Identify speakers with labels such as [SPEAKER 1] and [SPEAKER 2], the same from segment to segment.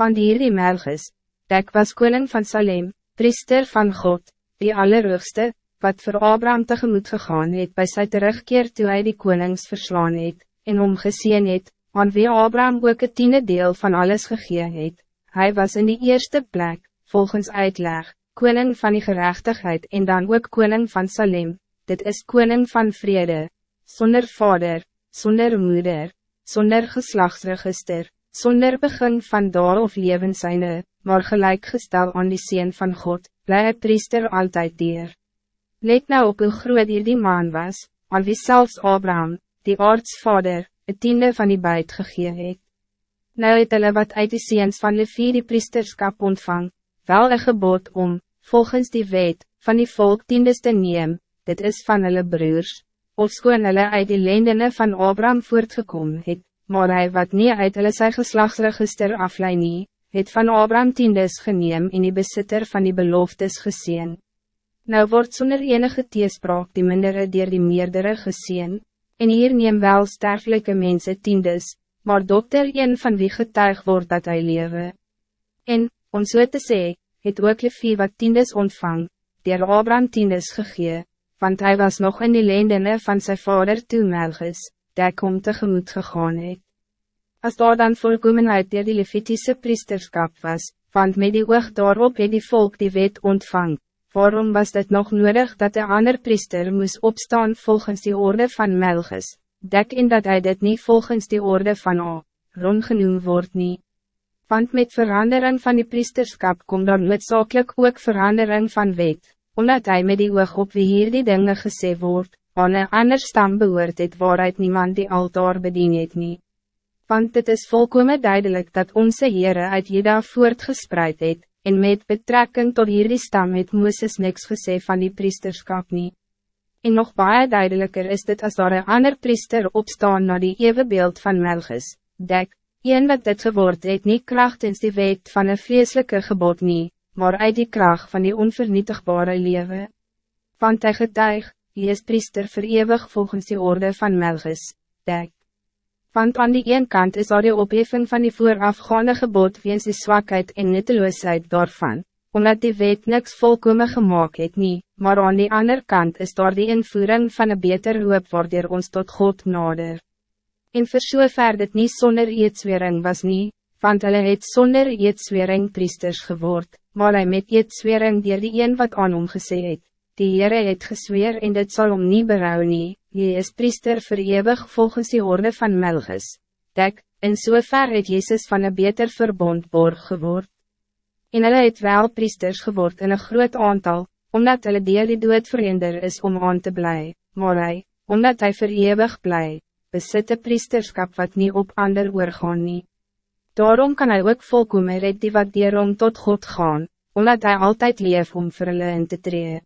[SPEAKER 1] Van hierdie Melchis, Dek was koning van Salem, priester van God, die Allerhoogste, wat voor Abraham tegemoet gegaan het bij sy terugkeer toe hy die konings verslaan het, en omgezien het, aan wie Abraham ook het tiende deel van alles gegee het. Hij was in die eerste plek, volgens uitleg, koning van die gerechtigheid en dan ook koning van Salem, dit is koning van vrede, zonder vader, zonder moeder, zonder geslachtsregister, zonder begin van daar of levensyne, maar gelijkgestel aan die Seen van God, blij priester altijd dier. Let nou op hoe groot hier die man was, al wie zelfs Abraham, die aartsvader, het tiende van die buit gegee het. Nou het hulle wat uit die seens van Levi die priesterskap ontvang, wel een gebod om, volgens die wet, van die volk tiendes te neem, dit is van hulle broers, of skoon hulle uit die lendene van Abraham voortgekom het, maar hij wat niet uit hulle sy geslagsregister afleid nie, het van Abraham tiendes geneem in die besitter van die beloftes gezien. Nou wordt zonder enige teespraak die mindere dier die meerdere gezien, en hier neem wel sterfelijke mensen tiendes, maar dokter een van wie getuig wordt dat hij lewe. En, om so te sê, het ook Levi wat tiendes ontvang, dier Abraham tiendes gegee, want hij was nog in die lendene van zijn vader toe Melchis, die kom tegemoet gegaan het. As daar dan volkomenheid dier die Levitische priesterskap was, want met die oog daarop het die volk die wet ontvang, Waarom was het nog nodig dat de ander priester moest opstaan volgens die orde van Melchis, dek in dat hij dit niet volgens die orde van A, Ron genoem wordt niet. Want met verandering van die priesterskap komt dan noodzakelijk ook verandering van wet, omdat hij met die oog op wie hier die dingen gesê wordt, aan een ander stam behoort het waaruit niemand die altaar bedien het nie. Want het is volkomen duidelijk dat onze Heere uit Jeda voortgespreid het, en met betrekking tot hierdie stam het Mooses niks gesê van die priesterskap nie. En nog baie duidelijker is dit als daar een ander priester opstaan na die ewe beeld van Melchis, dek, een wat dit geword het nie krachtens die wet van een vreselijke gebod nie, maar uit die kracht van die onvernietigbare lewe. Want hy getuig, hy is priester verewig volgens die orde van Melchis, dek. Want aan die een kant is daar die opheffing van die voorafgaande gebod weens die zwakheid en nutteloosheid daarvan, omdat die wet niks volkomen gemaakt het nie, maar aan die andere kant is daar die invoering van een beter hoop waardoor ons tot God nader. En vir sover dit nie sonder eedswering was nie, want hulle het sonder eedswering priesters geword, maar hy met eedswering dier die een wat aan hom gesê het, die Heere het gesweer en dit zal om nie berou nie, Jy is priester verewig volgens die orde van Melchis. Dek, in sover het Jezus van een beter verbond borg geword. En hulle het wel priesters geword in een groot aantal, omdat hulle deel die dood verhinder is om aan te blij, maar hy, omdat hij verewig blij, besit een priesterskap wat niet op ander oorgaan nie. Daarom kan hij ook volkomen red die wat om tot God gaan, omdat hij altijd leef om vir hulle in te tree.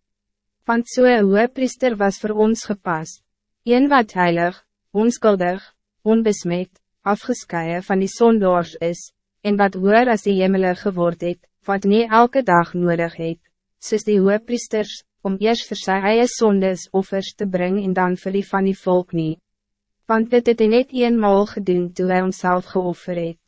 [SPEAKER 1] Want so hoge priester was voor ons gepast. Een wat heilig, onskuldig, onbesmet, afgescheiden van die zondoors is, en wat hoor as die hemele geword het, wat nie elke dag nodig het, soos die priesters, om eerst vir sy eie sondes offers te brengen en dan vir die van die volk nie. Want dit het hy net eenmaal gedoen toe hy homself geoffer het.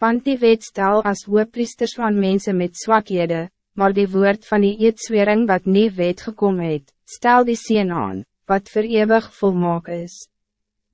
[SPEAKER 1] Want die wet stel as priesters van mensen met zwakhede, maar die woord van die eedswering wat nie wet gekom het, stel die sien aan wat voor eeuwig volmaak is.